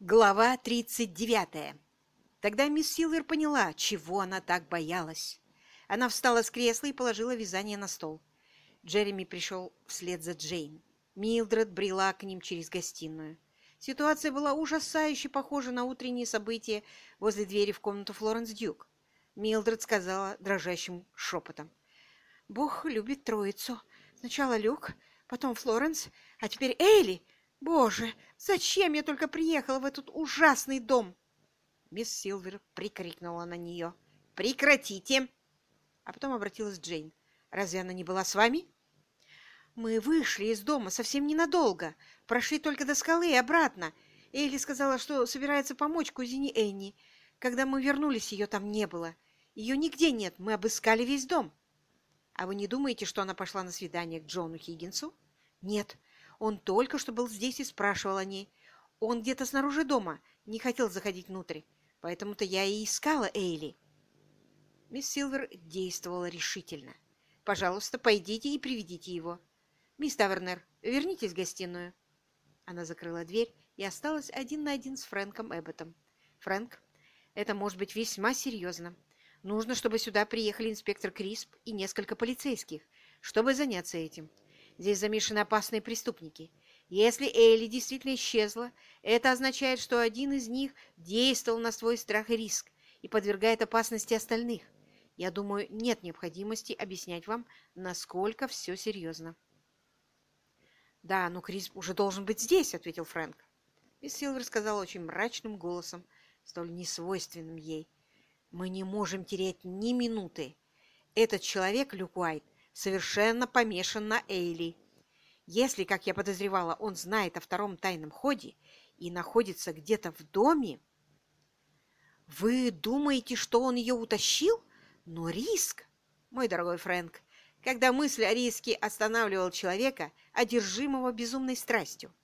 Глава 39. Тогда мисс Силвер поняла, чего она так боялась. Она встала с кресла и положила вязание на стол. Джереми пришел вслед за Джейн. Милдред брела к ним через гостиную. Ситуация была ужасающе похожа на утренние события возле двери в комнату Флоренс Дюк. Милдред сказала дрожащим шепотом. «Бог любит троицу. Сначала Люк, потом Флоренс, а теперь Эйли. Боже, зачем я только приехала в этот ужасный дом?» Мисс Силвер прикрикнула на нее. «Прекратите!» А потом обратилась Джейн. «Разве она не была с вами?» «Мы вышли из дома совсем ненадолго. Прошли только до скалы и обратно. Элли сказала, что собирается помочь кузине Энни. Когда мы вернулись, ее там не было. Ее нигде нет. Мы обыскали весь дом». «А вы не думаете, что она пошла на свидание к Джону Хиггинсу?» «Нет. Он только что был здесь и спрашивал о ней. Он где-то снаружи дома, не хотел заходить внутрь. Поэтому-то я и искала Эйли. Мисс Силвер действовала решительно. «Пожалуйста, пойдите и приведите его. Мисс Тавернер, вернитесь в гостиную». Она закрыла дверь и осталась один на один с Фрэнком Эбботом. «Фрэнк, это может быть весьма серьезно. Нужно, чтобы сюда приехали инспектор Крисп и несколько полицейских, чтобы заняться этим. Здесь замешаны опасные преступники. Если Элли действительно исчезла, это означает, что один из них действовал на свой страх и риск и подвергает опасности остальных. Я думаю, нет необходимости объяснять вам, насколько все серьезно. «Да, но Крис уже должен быть здесь», — ответил Фрэнк. Мисс Силвер сказала очень мрачным голосом, столь несвойственным ей. «Мы не можем терять ни минуты. Этот человек, Люк Уайт, совершенно помешан на Эйли. Если, как я подозревала, он знает о втором тайном ходе и находится где-то в доме... Вы думаете, что он ее утащил? Но риск, мой дорогой Фрэнк, когда мысль о риске останавливал человека, одержимого безумной страстью.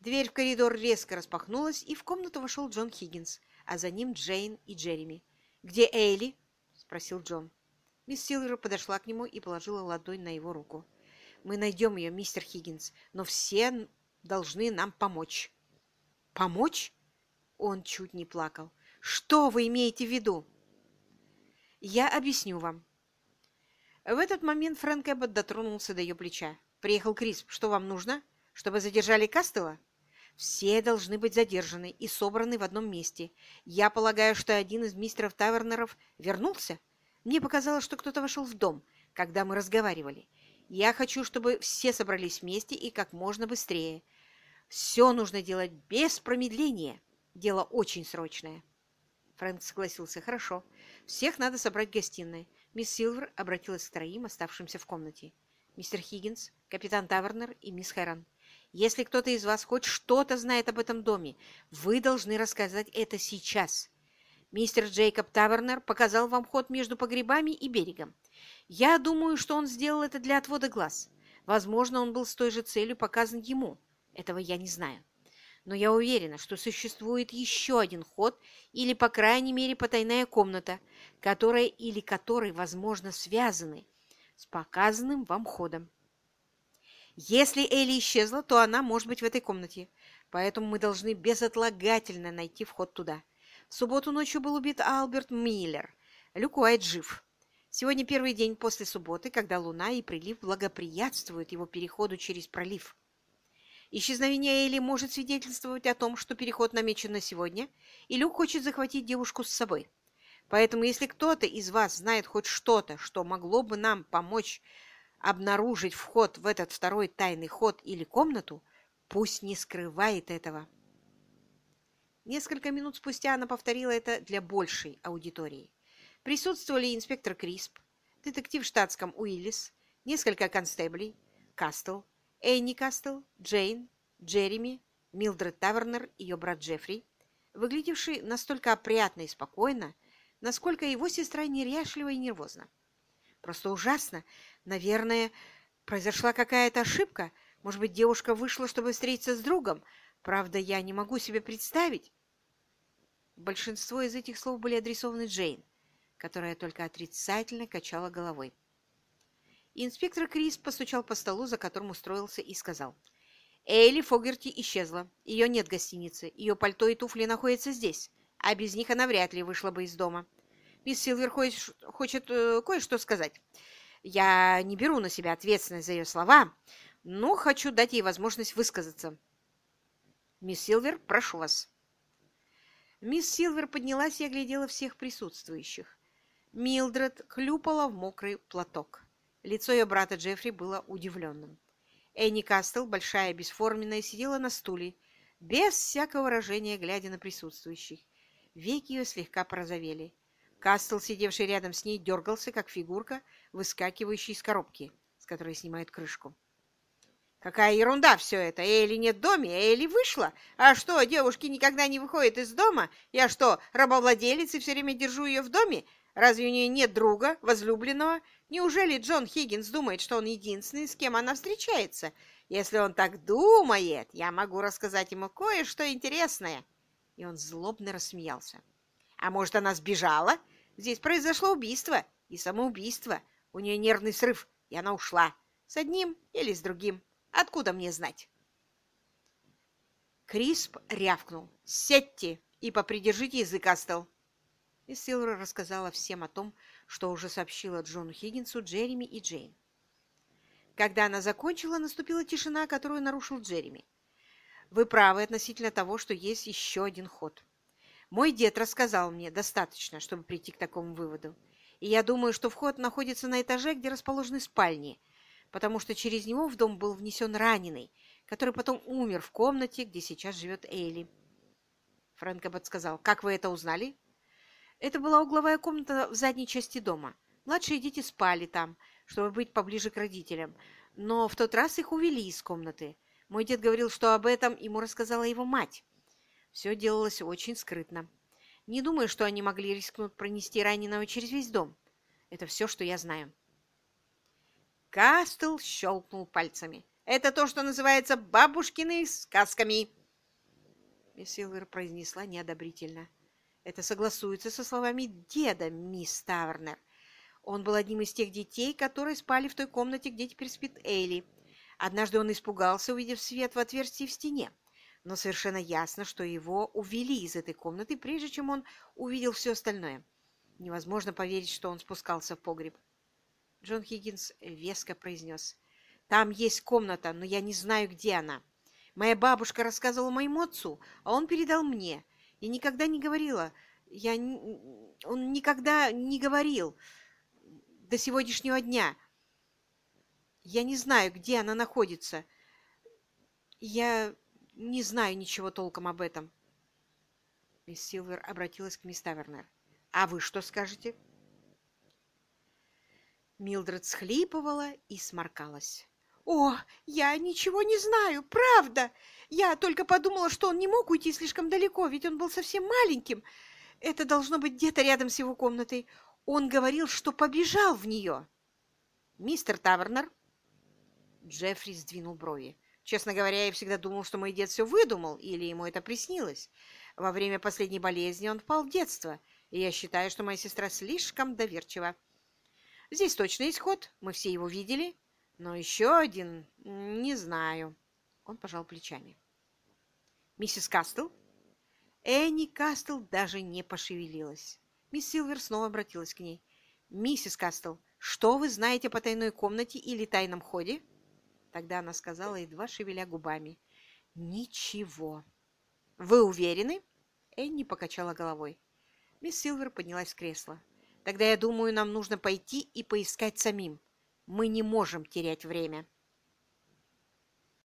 Дверь в коридор резко распахнулась, и в комнату вошел Джон Хиггинс, а за ним Джейн и Джереми. «Где Эйли?» – спросил Джон. Мисс Силвер подошла к нему и положила ладонь на его руку. «Мы найдем ее, мистер Хиггинс, но все должны нам помочь». «Помочь?» Он чуть не плакал. «Что вы имеете в виду?» «Я объясню вам». В этот момент Фрэнк Эббот дотронулся до ее плеча. «Приехал Крисп. Что вам нужно? Чтобы задержали Кастела?» «Все должны быть задержаны и собраны в одном месте. Я полагаю, что один из мистеров Тавернеров вернулся?» Мне показалось, что кто-то вошел в дом, когда мы разговаривали. Я хочу, чтобы все собрались вместе и как можно быстрее. Все нужно делать без промедления. Дело очень срочное. Фрэнк согласился. Хорошо. Всех надо собрать в гостиной. Мисс Силвер обратилась к троим, оставшимся в комнате. Мистер Хиггинс, капитан Тавернер и мисс Хэрон. Если кто-то из вас хоть что-то знает об этом доме, вы должны рассказать это сейчас. Мистер Джейкоб Тавернер показал вам ход между погребами и берегом. Я думаю, что он сделал это для отвода глаз. Возможно, он был с той же целью показан ему. Этого я не знаю. Но я уверена, что существует еще один ход или, по крайней мере, потайная комната, которая или которой, возможно, связаны с показанным вам ходом. Если Элли исчезла, то она может быть в этой комнате, поэтому мы должны безотлагательно найти вход туда. В субботу ночью был убит Алберт Миллер. Люк Уайт жив. Сегодня первый день после субботы, когда луна и прилив благоприятствуют его переходу через пролив. Исчезновение Элли может свидетельствовать о том, что переход намечен на сегодня, и Люк хочет захватить девушку с собой. Поэтому, если кто-то из вас знает хоть что-то, что могло бы нам помочь обнаружить вход в этот второй тайный ход или комнату, пусть не скрывает этого. Несколько минут спустя она повторила это для большей аудитории. Присутствовали инспектор Крисп, детектив в штатском Уиллис, несколько констеблей, Кастел, Энни Кастел, Джейн, Джереми, Милдред Тавернер и ее брат Джеффри, выглядевший настолько опрятно и спокойно, насколько его сестра неряшлива и нервозна. Просто ужасно. Наверное, произошла какая-то ошибка. Может быть, девушка вышла, чтобы встретиться с другом. Правда, я не могу себе представить, Большинство из этих слов были адресованы Джейн, которая только отрицательно качала головой. Инспектор Крис постучал по столу, за которым устроился, и сказал, Эйли Фогерти исчезла. Ее нет в гостинице. Ее пальто и туфли находятся здесь, а без них она вряд ли вышла бы из дома. Мисс Силвер хочет, хочет э, кое-что сказать. Я не беру на себя ответственность за ее слова, но хочу дать ей возможность высказаться. Мисс Силвер, прошу вас. Мисс Силвер поднялась и оглядела всех присутствующих. Милдред хлюпала в мокрый платок. Лицо ее брата Джеффри было удивленным. Энни Кастел, большая бесформенная, сидела на стуле, без всякого выражения, глядя на присутствующих. Веки ее слегка порозовели. Кастел, сидевший рядом с ней, дергался, как фигурка, выскакивающая из коробки, с которой снимают крышку. Какая ерунда все это! Элли нет в доме, Элли вышла. А что, девушки никогда не выходят из дома? Я что, рабовладелец и все время держу ее в доме? Разве у нее нет друга, возлюбленного? Неужели Джон Хиггинс думает, что он единственный, с кем она встречается? Если он так думает, я могу рассказать ему кое-что интересное. И он злобно рассмеялся. А может, она сбежала? Здесь произошло убийство и самоубийство. У нее нервный срыв, и она ушла. С одним или с другим. Откуда мне знать? Крисп рявкнул. «Сядьте и попридержите язык, Астел!» И Силвер рассказала всем о том, что уже сообщила Джону Хиггинсу, Джереми и Джейн. Когда она закончила, наступила тишина, которую нарушил Джереми. «Вы правы относительно того, что есть еще один ход. Мой дед рассказал мне достаточно, чтобы прийти к такому выводу. И я думаю, что вход находится на этаже, где расположены спальни, потому что через него в дом был внесен раненый, который потом умер в комнате, где сейчас живет Эйли. Фрэнк подсказал, «Как вы это узнали?» Это была угловая комната в задней части дома. Младшие дети спали там, чтобы быть поближе к родителям. Но в тот раз их увели из комнаты. Мой дед говорил, что об этом ему рассказала его мать. Все делалось очень скрытно. Не думаю, что они могли рискнуть пронести раненого через весь дом. Это все, что я знаю. Кастл щелкнул пальцами. «Это то, что называется бабушкины сказками!» Мисс Силвер произнесла неодобрительно. Это согласуется со словами деда, мисс Тавернер. Он был одним из тех детей, которые спали в той комнате, где теперь спит Эйли. Однажды он испугался, увидев свет в отверстии в стене. Но совершенно ясно, что его увели из этой комнаты, прежде чем он увидел все остальное. Невозможно поверить, что он спускался в погреб. Джон Хиггинс веско произнес. «Там есть комната, но я не знаю, где она. Моя бабушка рассказывала моему отцу, а он передал мне. Я никогда не говорила. Я... Он никогда не говорил до сегодняшнего дня. Я не знаю, где она находится. Я не знаю ничего толком об этом». Мисс Силвер обратилась к мисс Тавернер. «А вы что скажете?» Милдред схлипывала и сморкалась. «О, я ничего не знаю, правда! Я только подумала, что он не мог уйти слишком далеко, ведь он был совсем маленьким. Это должно быть где-то рядом с его комнатой. Он говорил, что побежал в нее». «Мистер Тавернер?» Джеффри сдвинул брови. «Честно говоря, я всегда думал, что мой дед все выдумал, или ему это приснилось. Во время последней болезни он впал в детство, и я считаю, что моя сестра слишком доверчива. Здесь точно есть ход, мы все его видели. Но еще один, не знаю. Он пожал плечами. Миссис Кастл? Энни Кастл даже не пошевелилась. Мисс Силвер снова обратилась к ней. «Миссис Кастл, что вы знаете по тайной комнате или тайном ходе?» Тогда она сказала, едва шевеля губами. «Ничего». «Вы уверены?» Энни покачала головой. Мисс Силвер поднялась с кресла. Тогда, я думаю, нам нужно пойти и поискать самим. Мы не можем терять время.